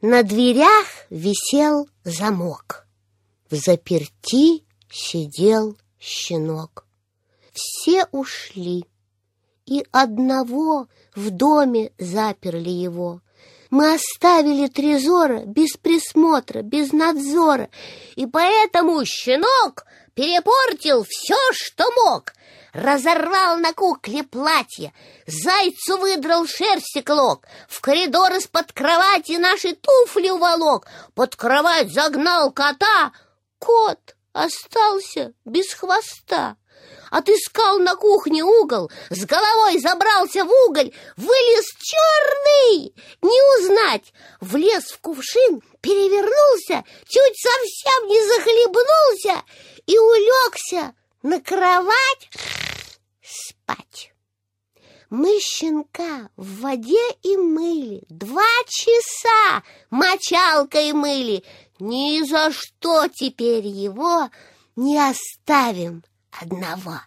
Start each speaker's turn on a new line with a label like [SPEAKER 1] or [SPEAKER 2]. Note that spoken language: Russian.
[SPEAKER 1] На дверях висел замок. В заперти сидел щенок. Все ушли, и одного в доме заперли его. Мы оставили Трезора без присмотра, без надзора, и поэтому щенок перепортил все, что мог. Разорвал на кукле платье, зайцу выдрал шерсти клок, в коридор из-под кровати наши туфли уволок, под кровать загнал кота. Кот остался без хвоста. Отыскал на кухне угол, с головой забрался в уголь, вылез черный, не узнать. Влез в кувшин, перевернулся, чуть совсем не и улегся на кровать спать. Мы щенка в воде и мыли, два часа мочалкой мыли. Ни за что теперь его не оставим одного.